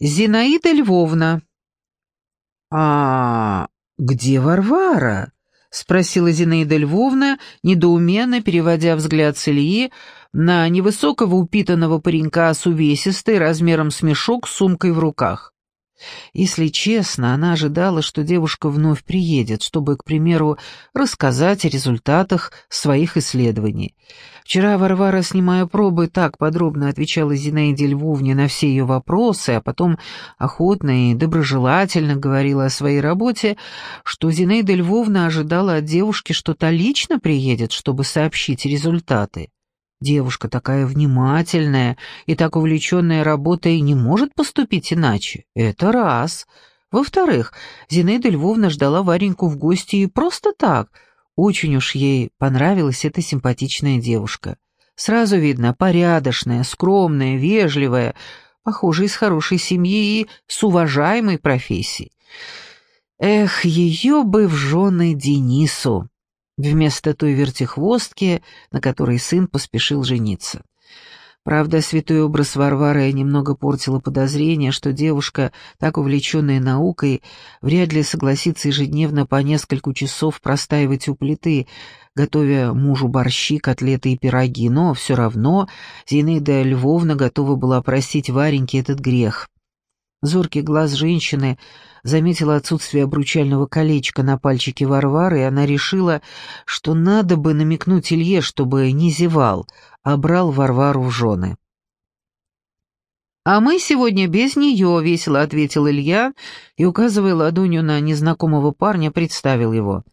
Зинаида Львовна. А где Варвара? спросила Зинаида Львовна, недоуменно переводя взгляд с Ильи на невысокого упитанного паренька с увесистой, размером с мешок, сумкой в руках. Если честно, она ожидала, что девушка вновь приедет, чтобы, к примеру, рассказать о результатах своих исследований. Вчера Варвара, снимая пробы, так подробно отвечала Зинаиде Львовне на все ее вопросы, а потом охотно и доброжелательно говорила о своей работе, что Зинаида Львовна ожидала от девушки, что та лично приедет, чтобы сообщить результаты. Девушка такая внимательная и так увлеченная работой не может поступить иначе. Это раз. Во-вторых, Зинаида Львовна ждала Вареньку в гости и просто так. Очень уж ей понравилась эта симпатичная девушка. Сразу видно, порядочная, скромная, вежливая, похоже, из хорошей семьи и с уважаемой профессией. Эх, ее бы в жены Денису вместо той вертихвостки, на которой сын поспешил жениться. Правда, святой образ Варвары немного портило подозрение, что девушка, так увлеченная наукой, вряд ли согласится ежедневно по несколько часов простаивать у плиты, готовя мужу борщи, котлеты и пироги, но все равно Зинаида Львовна готова была простить Вареньке этот грех. Зоркий глаз женщины заметила отсутствие обручального колечка на пальчике Варвары, и она решила, что надо бы намекнуть Илье, чтобы не зевал, а брал Варвару в жены. «А мы сегодня без нее», — весело ответил Илья и, указывая ладонью на незнакомого парня, представил его.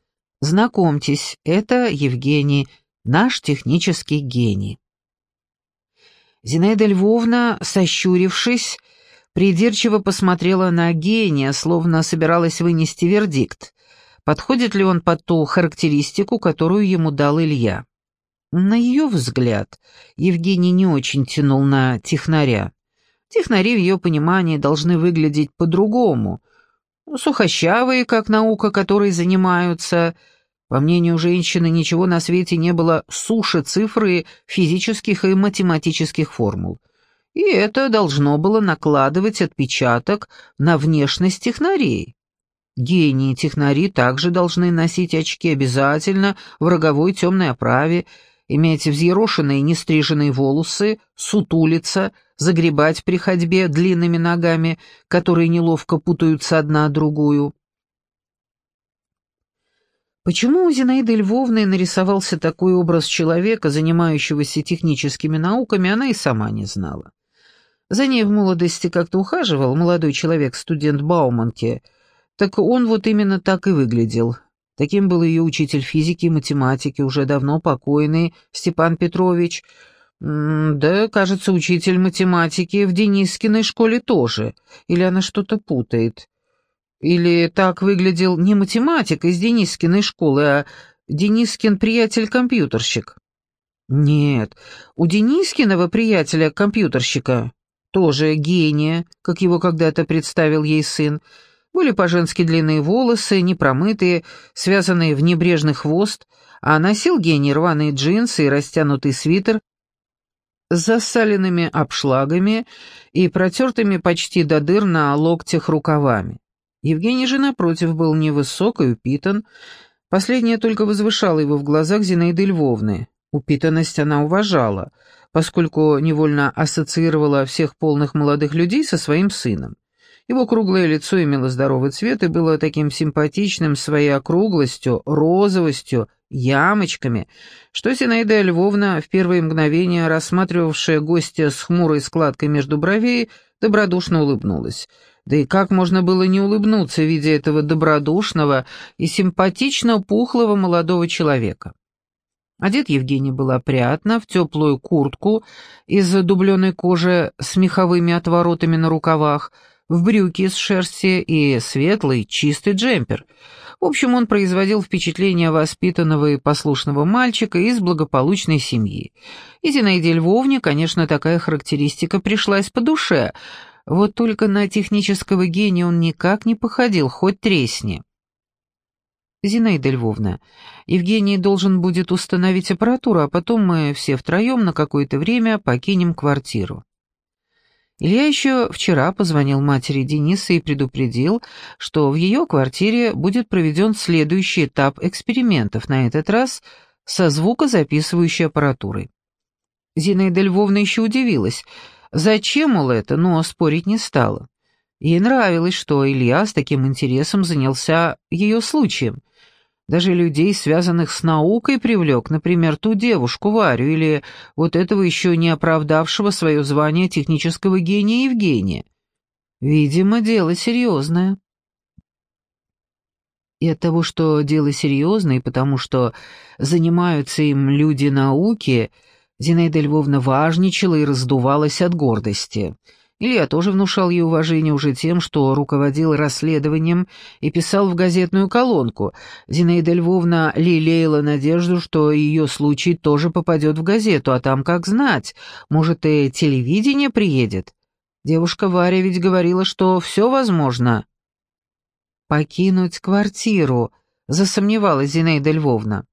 «Знакомьтесь, это Евгений, наш технический гений». Зинаида Львовна, сощурившись, придирчиво посмотрела на гения, словно собиралась вынести вердикт. Подходит ли он под ту характеристику, которую ему дал Илья? На ее взгляд, Евгений не очень тянул на технаря. Технари в ее понимании должны выглядеть по-другому. Сухощавые, как наука, которой занимаются. По мнению женщины, ничего на свете не было суше цифры физических и математических формул и это должно было накладывать отпечаток на внешность технарей. Гении технари также должны носить очки обязательно в роговой темной оправе, иметь взъерошенные нестриженные волосы, сутулиться, загребать при ходьбе длинными ногами, которые неловко путаются одна другую. Почему у Зинаиды Львовны нарисовался такой образ человека, занимающегося техническими науками, она и сама не знала. За ней в молодости как-то ухаживал молодой человек, студент Бауманки. Так он вот именно так и выглядел. Таким был ее учитель физики и математики, уже давно покойный, Степан Петрович. Да, кажется, учитель математики в Денискиной школе тоже. Или она что-то путает. Или так выглядел не математик из Денискиной школы, а Денискин приятель-компьютерщик. Нет, у Денискиного приятеля-компьютерщика тоже гения, как его когда-то представил ей сын, были по-женски длинные волосы, непромытые, связанные в небрежный хвост, а носил гений рваные джинсы и растянутый свитер с засаленными обшлагами и протертыми почти до дыр на локтях рукавами. Евгений же, напротив, был невысок и упитан, последнее только возвышало его в глазах Зинаиды Львовны. Упитанность она уважала — поскольку невольно ассоциировала всех полных молодых людей со своим сыном. Его круглое лицо имело здоровый цвет и было таким симпатичным своей округлостью, розовостью, ямочками, что Синаида Львовна, в первые мгновения рассматривавшая гостя с хмурой складкой между бровей, добродушно улыбнулась. Да и как можно было не улыбнуться, видя этого добродушного и симпатично пухлого молодого человека? Одет Евгений был опрятно, в теплую куртку из дубленой кожи с меховыми отворотами на рукавах, в брюки из шерсти и светлый, чистый джемпер. В общем, он производил впечатление воспитанного и послушного мальчика из благополучной семьи. И Зинаиде Львовне, конечно, такая характеристика пришлась по душе, вот только на технического гения он никак не походил, хоть тресни. «Зинаида Львовна, Евгений должен будет установить аппаратуру, а потом мы все втроем на какое-то время покинем квартиру». Илья еще вчера позвонил матери Дениса и предупредил, что в ее квартире будет проведен следующий этап экспериментов, на этот раз со звукозаписывающей аппаратурой. Зинаида Львовна еще удивилась, зачем, мол, это, но спорить не стала. Ей нравилось, что Илья с таким интересом занялся ее случаем. Даже людей, связанных с наукой, привлек, например, ту девушку Варю или вот этого еще не оправдавшего свое звание технического гения Евгения. Видимо, дело серьезное. И от того, что дело серьезное, и потому что занимаются им люди науки, Зинаида Львовна важничала и раздувалась от гордости — Илья тоже внушал ей уважение уже тем, что руководил расследованием и писал в газетную колонку. Зинаида Львовна лелеяла надежду, что ее случай тоже попадет в газету, а там как знать, может и телевидение приедет. Девушка Варя ведь говорила, что все возможно. «Покинуть квартиру», — засомневалась Зинаида Львовна.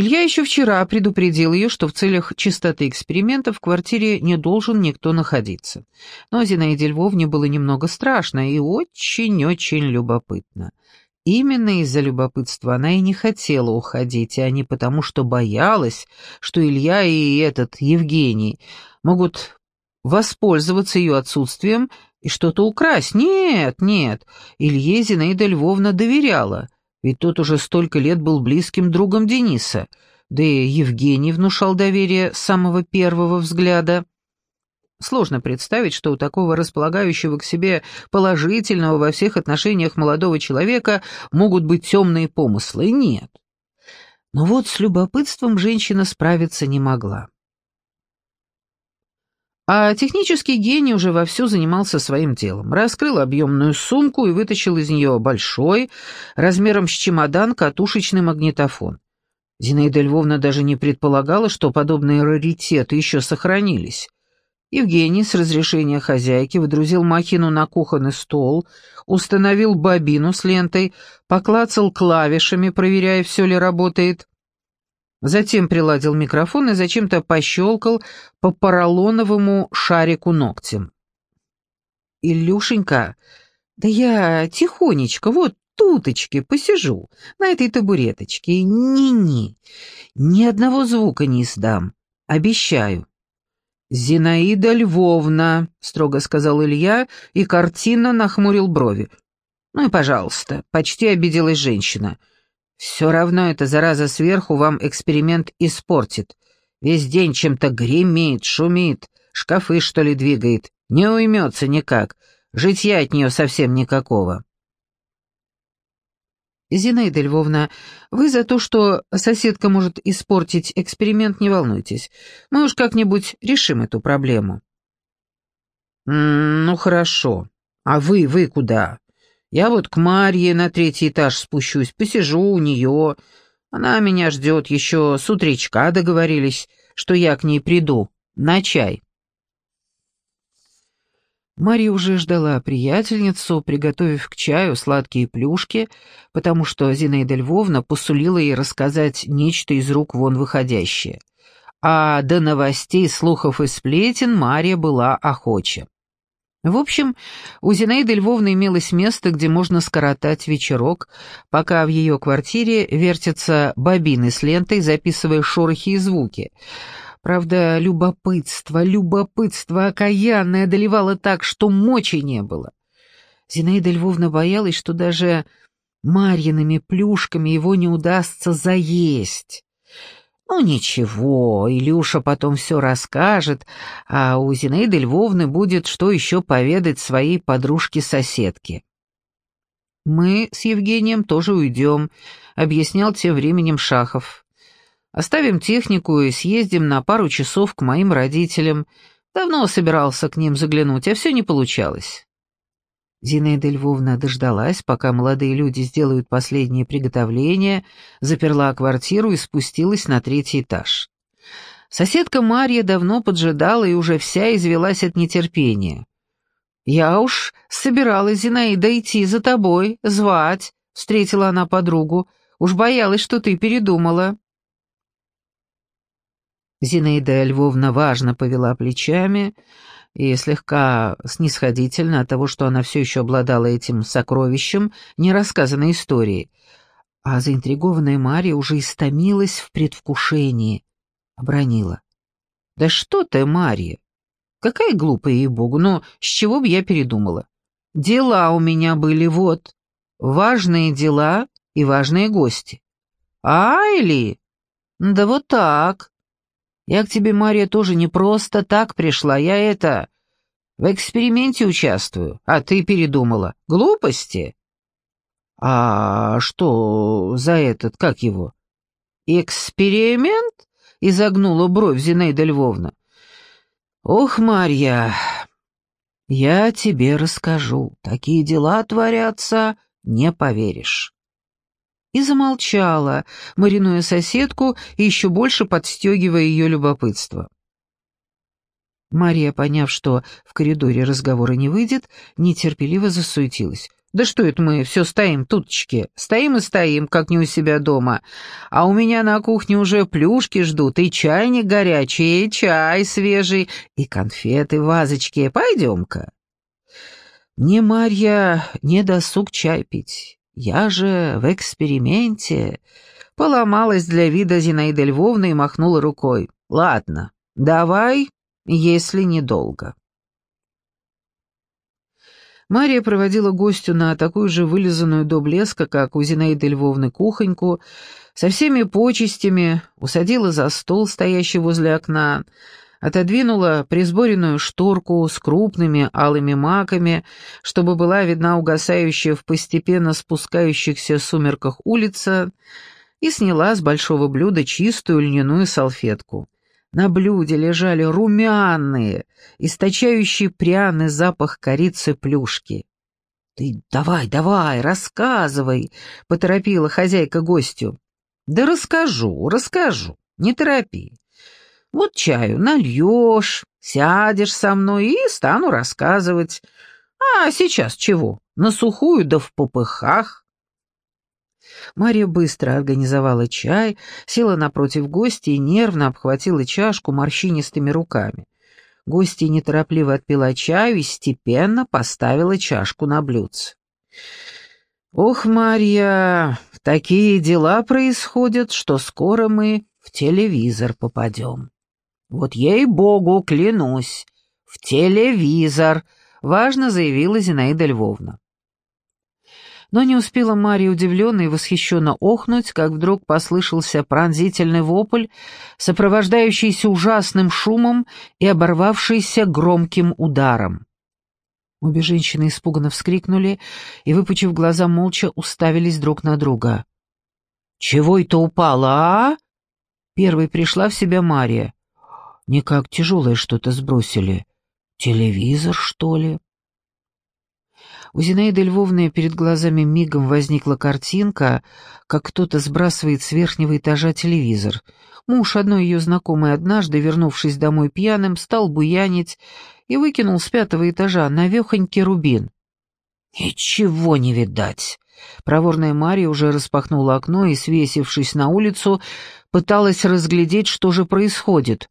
Илья еще вчера предупредил ее, что в целях чистоты эксперимента в квартире не должен никто находиться. Но Зинаиде Львовне было немного страшно и очень-очень любопытно. Именно из-за любопытства она и не хотела уходить, а не потому, что боялась, что Илья и этот Евгений могут воспользоваться ее отсутствием и что-то украсть. Нет, нет, Илье Зинаида Львовна доверяла — ведь тот уже столько лет был близким другом Дениса, да и Евгений внушал доверие с самого первого взгляда. Сложно представить, что у такого располагающего к себе положительного во всех отношениях молодого человека могут быть темные помыслы. Нет. Но вот с любопытством женщина справиться не могла. А технический гений уже вовсю занимался своим делом. Раскрыл объемную сумку и вытащил из нее большой, размером с чемодан, катушечный магнитофон. Зинаида Львовна даже не предполагала, что подобные раритеты еще сохранились. Евгений с разрешения хозяйки выдрузил махину на кухонный стол, установил бобину с лентой, поклацал клавишами, проверяя, все ли работает. Затем приладил микрофон и зачем-то пощелкал по поролоновому шарику ногтем. «Илюшенька, да я тихонечко, вот туточки посижу, на этой табуреточке. Ни-ни, ни одного звука не издам, обещаю». «Зинаида Львовна», — строго сказал Илья и картинно нахмурил брови. «Ну и пожалуйста», — почти обиделась женщина, — все равно эта зараза сверху вам эксперимент испортит. Весь день чем-то гремит, шумит, шкафы, что ли, двигает. Не уймется никак. Житья от нее совсем никакого. Зинаида Львовна, вы за то, что соседка может испортить эксперимент, не волнуйтесь. Мы уж как-нибудь решим эту проблему. «Ну, хорошо. А вы, вы куда? Я вот к Марье на третий этаж спущусь, посижу у нее. Она меня ждет, еще с утречка договорились, что я к ней приду. На чай». Марья уже ждала приятельницу, приготовив к чаю сладкие плюшки, потому что Зинаида Львовна посулила ей рассказать нечто из рук вон выходящее. А до новостей, слухов и сплетен Марья была охоча. В общем, у Зинаиды Львовны имелось место, где можно скоротать вечерок, пока в ее квартире вертятся бобины с лентой, записывая шорохи и звуки. Правда, любопытство, любопытство окаянное одолевало так, что мочи не было. Зинаида Львовна боялась, что даже Марьиными плюшками его не удастся заесть. Ну ничего, Илюша потом все расскажет, а у Зинаиды Львовны будет что еще поведать своей подружке-соседке. «Мы с Евгением тоже уйдем», — объяснял тем временем Шахов. «Оставим технику и съездим на пару часов к моим родителям. Давно собирался к ним заглянуть, а все не получалось. Зинаида Львовна дождалась, пока молодые люди сделают последние приготовления, заперла квартиру и спустилась на третий этаж. Соседка Марья давно поджидала и уже вся извелась от нетерпения. «Я уж собиралась, Зинаида, идти за тобой, звать», — встретила она подругу. «Уж боялась, что ты передумала». Зинаида Львовна важно повела плечами, — и слегка снисходительно от того, что она все еще обладала этим сокровищем нерассказанной истории. А заинтригованная Мария уже истомилась в предвкушении. Обронила. «Да что ты, Мария! Какая глупая, ей-богу, но с чего бы я передумала? Дела у меня были вот, важные дела и важные гости. Айли? Да вот так. Я к тебе, Мария, тоже не просто так пришла, я это... В эксперименте участвую, а ты передумала. Глупости? А что за этот, как его? Эксперимент? Изогнула бровь Зинаида Львовна. Ох, Марья, я тебе расскажу. Такие дела творятся, не поверишь и замолчала, маринуя соседку и еще больше подстегивая ее любопытство. Мария, поняв, что в коридоре разговора не выйдет, нетерпеливо засуетилась. «Да что это мы все стоим, туточки? Стоим и стоим, как не у себя дома. А у меня на кухне уже плюшки ждут, и чайник горячий, и чай свежий, и конфеты в вазочке. Пойдем-ка». «Мне, Марья, не досуг чай пить. Я же в эксперименте. Поломалась для вида Зинаида Львовна и махнула рукой. Ладно, давай, если недолго. Мария проводила гостю на такую же вылизанную до блеска, как у Зинаиды Львовны, кухоньку, со всеми почестями, усадила за стол, стоящий возле окна, отодвинула присборенную шторку с крупными алыми маками, чтобы была видна угасающая в постепенно спускающихся сумерках улица, и сняла с большого блюда чистую льняную салфетку. На блюде лежали румяные, источающие пряный запах корицы плюшки. «Ты давай, давай, рассказывай», — поторопила хозяйка гостю. «Да расскажу, расскажу, не торопи. Вот чаю нальешь, сядешь со мной и стану рассказывать. А сейчас чего? На сухую да в попыхах. Мария быстро организовала чай, села напротив гостя и нервно обхватила чашку морщинистыми руками. Гостья неторопливо отпила чаю и степенно поставила чашку на блюдце. «Ох, Марья, такие дела происходят, что скоро мы в телевизор попадем». «Вот ей-богу, клянусь, в телевизор», — важно заявила Зинаида Львовна. Но не успела Мария удивленно и восхищенно охнуть, как вдруг послышался пронзительный вопль, сопровождающийся ужасным шумом и оборвавшийся громким ударом. Обе женщины испуганно вскрикнули и, выпучив глаза, молча уставились друг на друга. «Чего это упало, а?» Первой пришла в себя Мария. Никак тяжелое что-то сбросили. Телевизор, что ли? У Зинаиды Львовны перед глазами мигом возникла картинка, как кто-то сбрасывает с верхнего этажа телевизор. Муж одной ее знакомой однажды, вернувшись домой пьяным, стал буянить и выкинул с пятого этажа навехонький рубин. «Ничего не видать!» Проворная Марья уже распахнула окно и, свесившись на улицу, пыталась разглядеть, что же происходит.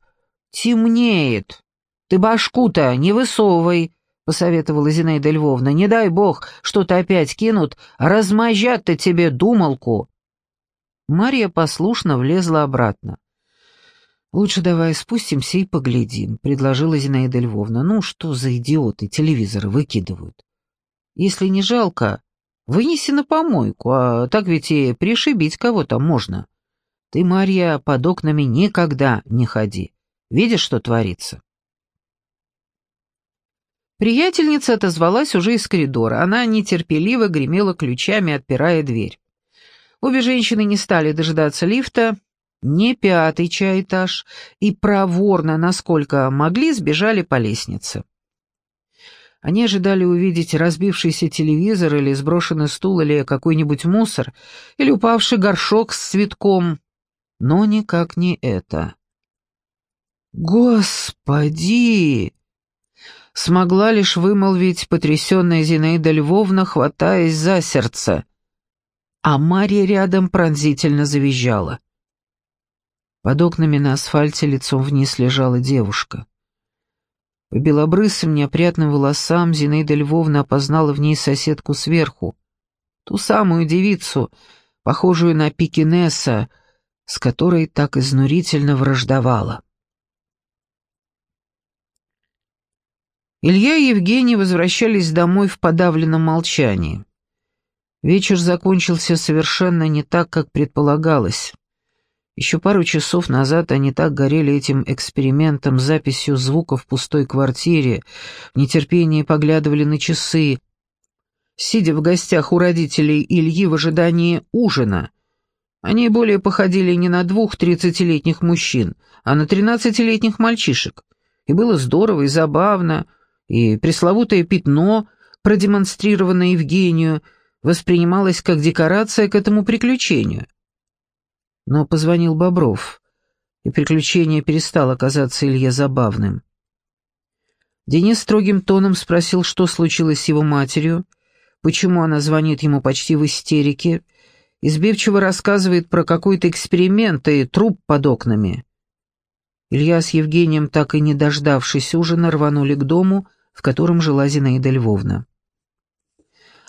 «Темнеет. Ты башку-то не высовывай», — посоветовала Зинаида Львовна. «Не дай бог, что-то опять кинут, размозжат-то тебе думалку». Марья послушно влезла обратно. «Лучше давай спустимся и поглядим», — предложила Зинаида Львовна. «Ну, что за идиоты телевизоры выкидывают? Если не жалко, вынеси на помойку, а так ведь и пришибить кого-то можно. Ты, Марья, под окнами никогда не ходи. Видишь, что творится?» Приятельница отозвалась уже из коридора. Она нетерпеливо гремела ключами, отпирая дверь. Обе женщины не стали дожидаться лифта, не пятый чай этаж, и проворно, насколько могли, сбежали по лестнице. Они ожидали увидеть разбившийся телевизор или сброшенный стул или какой-нибудь мусор, или упавший горшок с цветком, но никак не это. «Господи!» Смогла лишь вымолвить потрясенная Зинаида Львовна, хватаясь за сердце. А Марья рядом пронзительно завизжала. Под окнами на асфальте лицом вниз лежала девушка. По белобрысым неопрятным волосам Зинаида Львовна опознала в ней соседку сверху, ту самую девицу, похожую на пикинеса, с которой так изнурительно враждовала. Илья и Евгений возвращались домой в подавленном молчании. Вечер закончился совершенно не так, как предполагалось. Еще пару часов назад они так горели этим экспериментом, записью звука в пустой квартире, в нетерпении поглядывали на часы, сидя в гостях у родителей Ильи в ожидании ужина. Они более походили не на двух тридцатилетних мужчин, а на тринадцатилетних мальчишек. И было здорово и забавно, и пресловутое пятно, продемонстрированное Евгению, воспринималось как декорация к этому приключению. Но позвонил Бобров, и приключение перестало казаться Илье забавным. Денис строгим тоном спросил, что случилось с его матерью, почему она звонит ему почти в истерике, избивчиво рассказывает про какой-то эксперимент и труп под окнами. Илья с Евгением, так и не дождавшись ужина, рванули к дому, в котором жила Зинаида Львовна.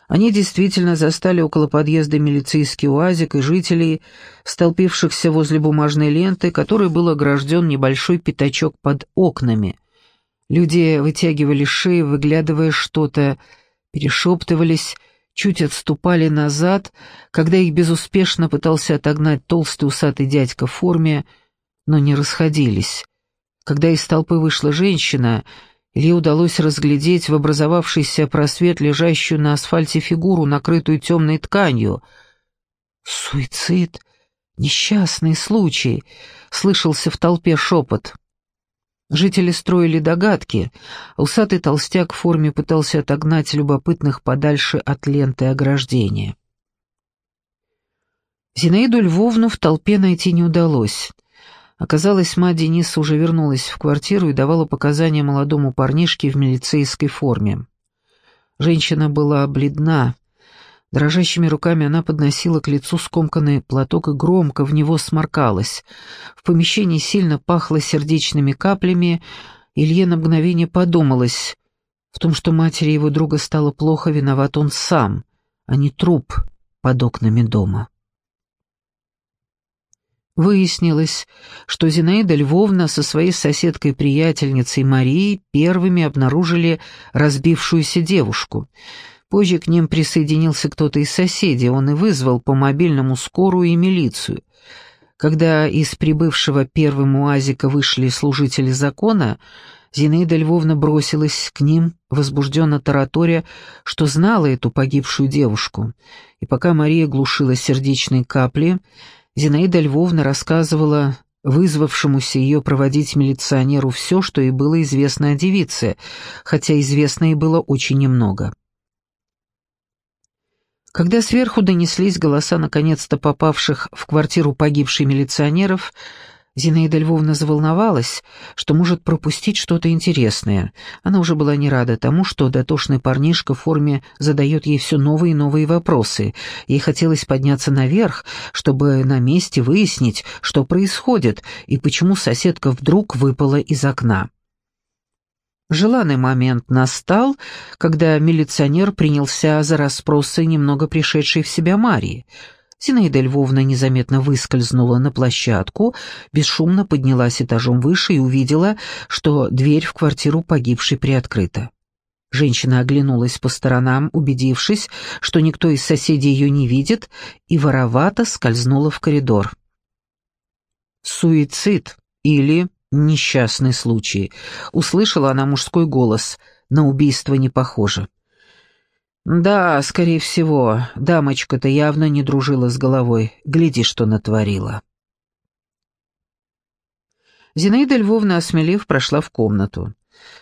Они действительно застали около подъезда милицейский уазик и жителей, столпившихся возле бумажной ленты, которой был огражден небольшой пятачок под окнами. Люди вытягивали шеи, выглядывая что-то, перешептывались, чуть отступали назад, когда их безуспешно пытался отогнать толстый усатый дядька в форме, но не расходились. Когда из толпы вышла женщина — Илье удалось разглядеть в образовавшийся просвет лежащую на асфальте фигуру, накрытую темной тканью. «Суицид! Несчастный случай!» — слышался в толпе шепот. Жители строили догадки, усатый толстяк в форме пытался отогнать любопытных подальше от ленты ограждения. Зинаиду Львовну в толпе найти не удалось — Оказалось, мать Дениса уже вернулась в квартиру и давала показания молодому парнишке в милицейской форме. Женщина была бледна. Дрожащими руками она подносила к лицу скомканный платок и громко в него сморкалась. В помещении сильно пахло сердечными каплями. Илье на мгновение подумалось. В том, что матери его друга стало плохо, виноват он сам, а не труп под окнами дома. Выяснилось, что Зинаида Львовна со своей соседкой-приятельницей Марией первыми обнаружили разбившуюся девушку. Позже к ним присоединился кто-то из соседей, он и вызвал по мобильному скорую и милицию. Когда из прибывшего первым УАЗика вышли служители закона, Зинаида Львовна бросилась к ним, возбужденно тараторя, что знала эту погибшую девушку. И пока Мария глушила сердечные капли, Зинаида Львовна рассказывала вызвавшемуся ее проводить милиционеру все, что ей было известно о девице, хотя известно ей было очень немного. Когда сверху донеслись голоса наконец-то попавших в квартиру погибших милиционеров, Зинаида Львовна заволновалась, что может пропустить что-то интересное. Она уже была не рада тому, что дотошный парнишка в форме задает ей все новые и новые вопросы. Ей хотелось подняться наверх, чтобы на месте выяснить, что происходит и почему соседка вдруг выпала из окна. Желанный момент настал, когда милиционер принялся за расспросы немного пришедшей в себя Марии — Зинаида Львовна незаметно выскользнула на площадку, бесшумно поднялась этажом выше и увидела, что дверь в квартиру погибшей приоткрыта. Женщина оглянулась по сторонам, убедившись, что никто из соседей ее не видит, и воровато скользнула в коридор. «Суицид или несчастный случай», — услышала она мужской голос, — «на убийство не похоже». «Да, скорее всего, дамочка-то явно не дружила с головой. Гляди, что натворила». Зинаида Львовна, осмелев, прошла в комнату.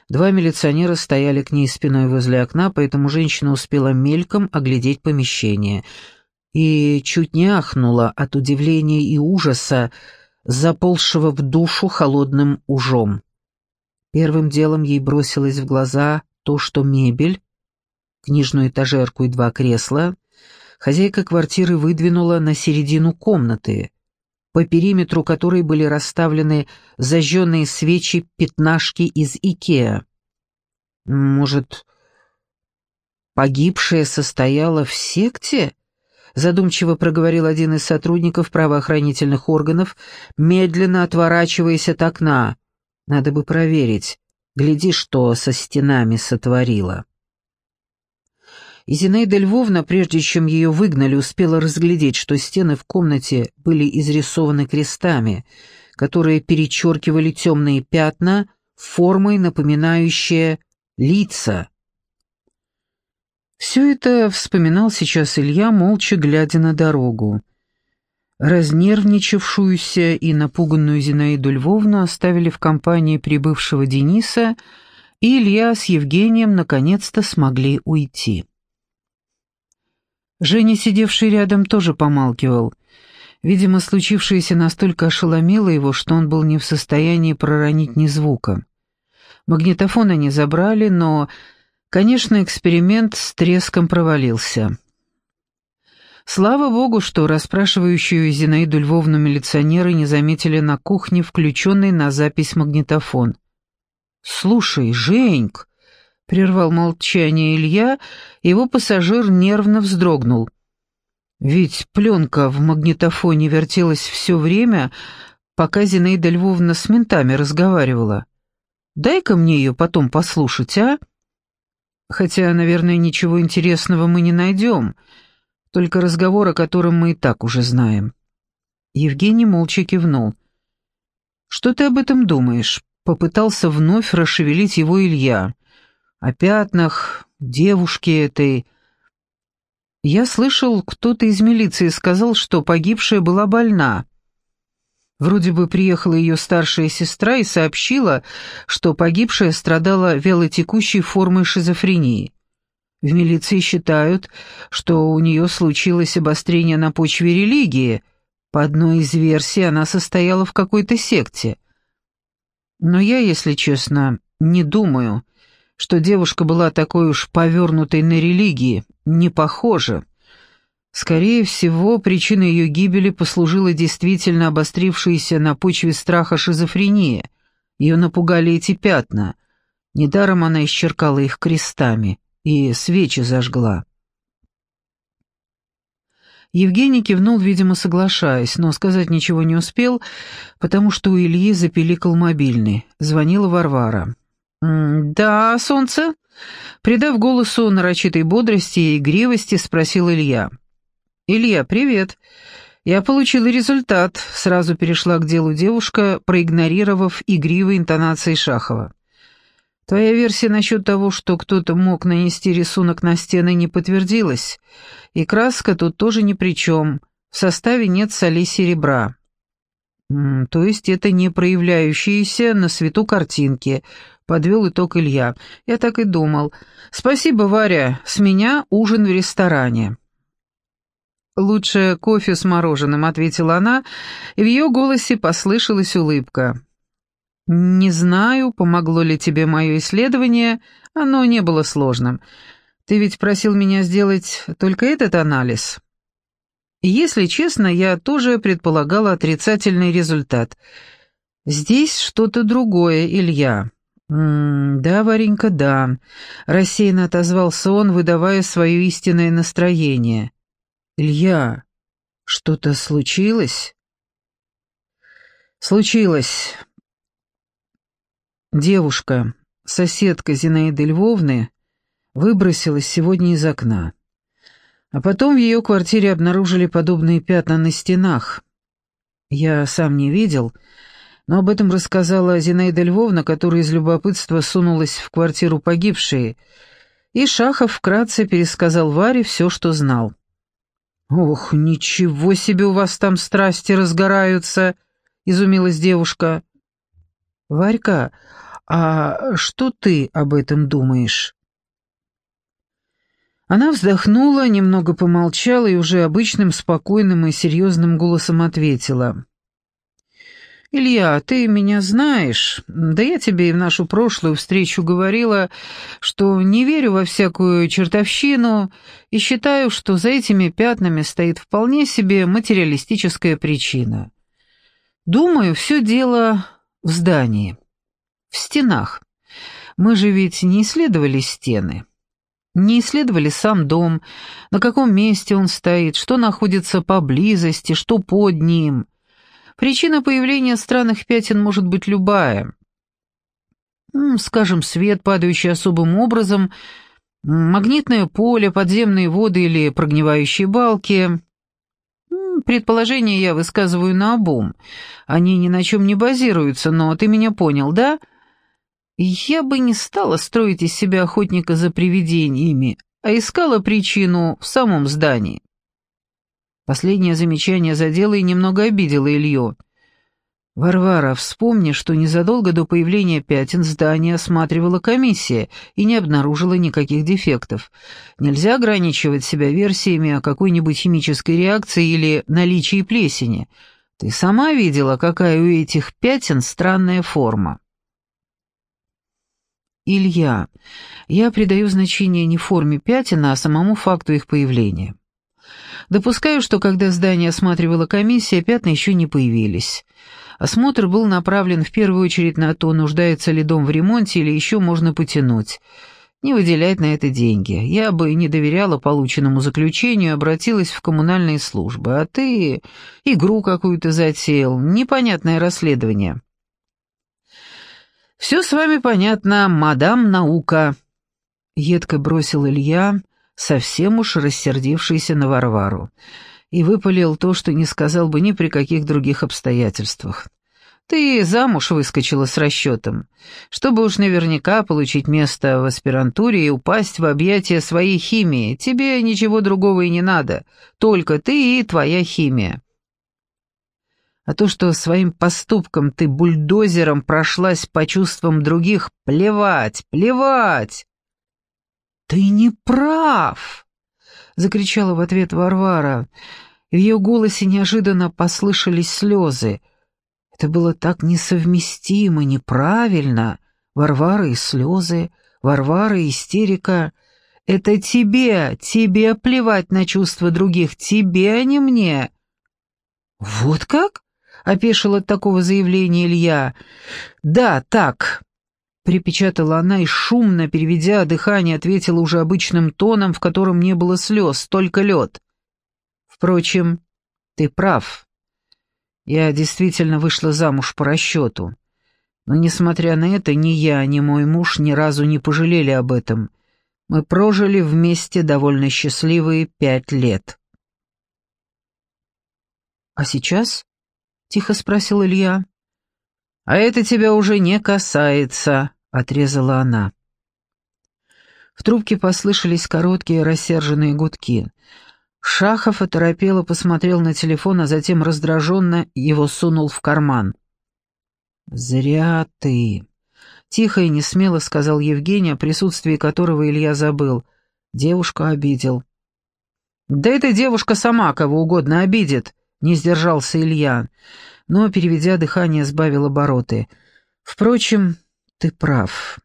Два милиционера стояли к ней спиной возле окна, поэтому женщина успела мельком оглядеть помещение и чуть не ахнула от удивления и ужаса, заползшего в душу холодным ужом. Первым делом ей бросилось в глаза то, что мебель, книжную этажерку и два кресла, хозяйка квартиры выдвинула на середину комнаты, по периметру которой были расставлены зажженные свечи-пятнашки из Икеа. Может, погибшая состояла в секте? Задумчиво проговорил один из сотрудников правоохранительных органов, медленно отворачиваясь от окна. Надо бы проверить. Гляди, что со стенами сотворила. И Зинаида Львовна, прежде чем ее выгнали, успела разглядеть, что стены в комнате были изрисованы крестами, которые перечеркивали темные пятна формой, напоминающие лица. Все это вспоминал сейчас Илья, молча глядя на дорогу. Разнервничавшуюся и напуганную Зинаиду Львовну оставили в компании прибывшего Дениса, и Илья с Евгением наконец-то смогли уйти. Женя, сидевший рядом, тоже помалкивал. Видимо, случившееся настолько ошеломило его, что он был не в состоянии проронить ни звука. Магнитофон они забрали, но, конечно, эксперимент с треском провалился. Слава богу, что расспрашивающую Зинаиду Львовну милиционеры не заметили на кухне включенный на запись магнитофон. «Слушай, Женьк!» — прервал молчание Илья, его пассажир нервно вздрогнул. «Ведь пленка в магнитофоне вертелась все время, пока Зинаида Львовна с ментами разговаривала. Дай-ка мне ее потом послушать, а? Хотя, наверное, ничего интересного мы не найдем, только разговор, о котором мы и так уже знаем». Евгений молча кивнул. «Что ты об этом думаешь?» Попытался вновь расшевелить его Илья. «О пятнах, девушке этой...» «Я слышал, кто-то из милиции сказал, что погибшая была больна. Вроде бы приехала ее старшая сестра и сообщила, что погибшая страдала вялотекущей формой шизофрении. В милиции считают, что у нее случилось обострение на почве религии. По одной из версий она состояла в какой-то секте. Но я, если честно, не думаю, что девушка была такой уж повернутой на религии, не похоже. Скорее всего, причиной ее гибели послужила действительно обострившаяся на почве страха шизофрения. Ее напугали эти пятна. Недаром она исчеркала их крестами и свечи зажгла. Евгений кивнул, видимо, соглашаясь, но сказать ничего не успел, потому что у Ильи запеликал мобильный. Звонила Варвара. «Да, солнце?» Придав голосу нарочитой бодрости и игривости, спросил Илья. «Илья, привет. Я получила результат», — сразу перешла к делу девушка, проигнорировав игривые интонации Шахова. «Твоя версия насчет того, что кто-то мог нанести рисунок на стены, не подтвердилась, и краска тут тоже ни при чем. В составе нет соли серебра». «То есть это не проявляющиеся на свету картинки», — подвел итог Илья. «Я так и думал. Спасибо, Варя. С меня ужин в ресторане». «Лучше кофе с мороженым», — ответила она, и в ее голосе послышалась улыбка. «Не знаю, помогло ли тебе мое исследование, оно не было сложным. Ты ведь просил меня сделать только этот анализ». Если честно, я тоже предполагала отрицательный результат. Здесь что-то другое, Илья. «М -м, «Да, Варенька, да», — рассеянно отозвался он, выдавая свое истинное настроение. «Илья, что-то случилось?» «Случилось. Девушка, соседка Зинаиды Львовны, выбросилась сегодня из окна. А потом в ее квартире обнаружили подобные пятна на стенах. Я сам не видел, но об этом рассказала Зинаида Львовна, которая из любопытства сунулась в квартиру погибшей, и Шахов вкратце пересказал Варе все, что знал. «Ох, ничего себе у вас там страсти разгораются!» — изумилась девушка. «Варька, а что ты об этом думаешь?» Она вздохнула, немного помолчала и уже обычным спокойным и серьезным голосом ответила. «Илья, ты меня знаешь. Да я тебе и в нашу прошлую встречу говорила, что не верю во всякую чертовщину и считаю, что за этими пятнами стоит вполне себе материалистическая причина. Думаю, все дело в здании, в стенах. Мы же ведь не исследовали стены. Не исследовали сам дом, на каком месте он стоит, что находится поблизости, что под ним. Причина появления странных пятен может быть любая. Скажем, свет, падающий особым образом, магнитное поле, подземные воды или прогнивающие балки. Предположения я высказываю наобум. Они ни на чем не базируются, но ты меня понял, да? Я бы не стала строить из себя охотника за привидениями, а искала причину в самом здании. Последнее замечание задело и немного обидело Илью. «Варвара, вспомни, что незадолго до появления пятен здание осматривала комиссия и не обнаружила никаких дефектов. Нельзя ограничивать себя версиями о какой-нибудь химической реакции или наличии плесени. Ты сама видела, какая у этих пятен странная форма». «Илья, я придаю значение не форме пятен, а самому факту их появления». Допускаю, что когда здание осматривала комиссия, пятна еще не появились. Осмотр был направлен в первую очередь на то, нуждается ли дом в ремонте или еще можно потянуть. Не выделять на это деньги. Я бы не доверяла полученному заключению, обратилась в коммунальные службы. А ты игру какую-то затеял, непонятное расследование. «Все с вами понятно, мадам наука», — едко бросил Илья, совсем уж рассердившийся на Варвару и выпалил то, что не сказал бы ни при каких других обстоятельствах. Ты замуж выскочила с расчетом, чтобы уж наверняка получить место в аспирантуре и упасть в объятия своей химии. Тебе ничего другого и не надо, только ты и твоя химия. А то, что своим поступком ты бульдозером прошлась по чувствам других, плевать, плевать. «Ты не прав!» — закричала в ответ Варвара. В ее голосе неожиданно послышались слезы. Это было так несовместимо, неправильно. Варвара и слезы, Варвара и истерика. Это тебе, тебе плевать на чувства других, тебе, а не мне. «Вот как?» — опешил от такого заявления Илья. «Да, так припечатала она и шумно, переведя дыхание, ответила уже обычным тоном, в котором не было слез, только лед. «Впрочем, ты прав. Я действительно вышла замуж по расчету. Но, несмотря на это, ни я, ни мой муж ни разу не пожалели об этом. Мы прожили вместе довольно счастливые пять лет». «А сейчас?» — тихо спросил Илья. «А это тебя уже не касается», отрезала она. В трубке послышались короткие рассерженные гудки. Шахов оторопело посмотрел на телефон, а затем раздраженно его сунул в карман. «Зря ты!» — тихо и несмело сказал Евгений, о присутствии которого Илья забыл. Девушку обидел. «Да эта девушка сама кого угодно обидит!» — не сдержался Илья, но, переведя дыхание, сбавил обороты. «Впрочем, ты прав.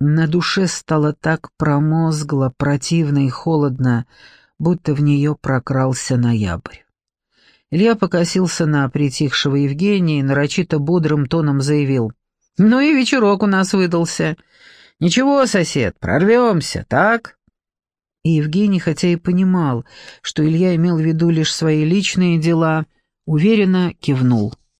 На душе стало так промозгло, противно и холодно, будто в нее прокрался ноябрь. Илья покосился на притихшего Евгения и нарочито бодрым тоном заявил. «Ну и вечерок у нас выдался. Ничего, сосед, прорвемся, так?» И Евгений, хотя и понимал, что Илья имел в виду лишь свои личные дела, уверенно кивнул.